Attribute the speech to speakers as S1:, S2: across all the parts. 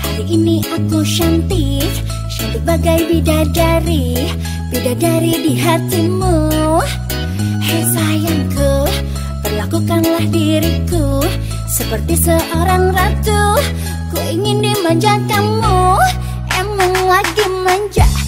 S1: hari ini aku cantik Cantik bagai bidadari Bidadari di hatimu. Hei sayangku, perlakukanlah diriku Seperti seorang ratu. Ku ingin dimanja kamu Emang lagi manja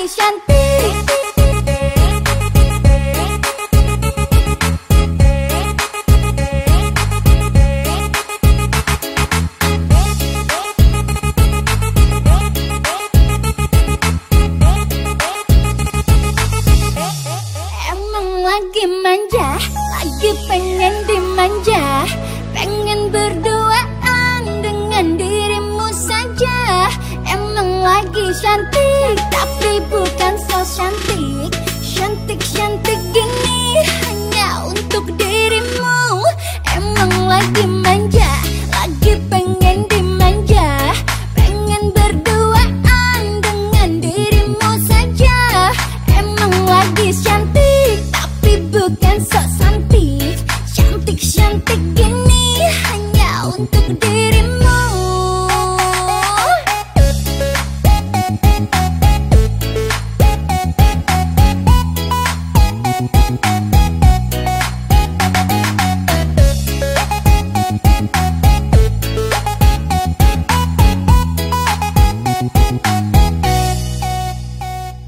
S1: Emang lagi manja, lagi pengen dimanja Pengen berduaan lagi cantik, tapi bukan so cantik. Cantik-cantik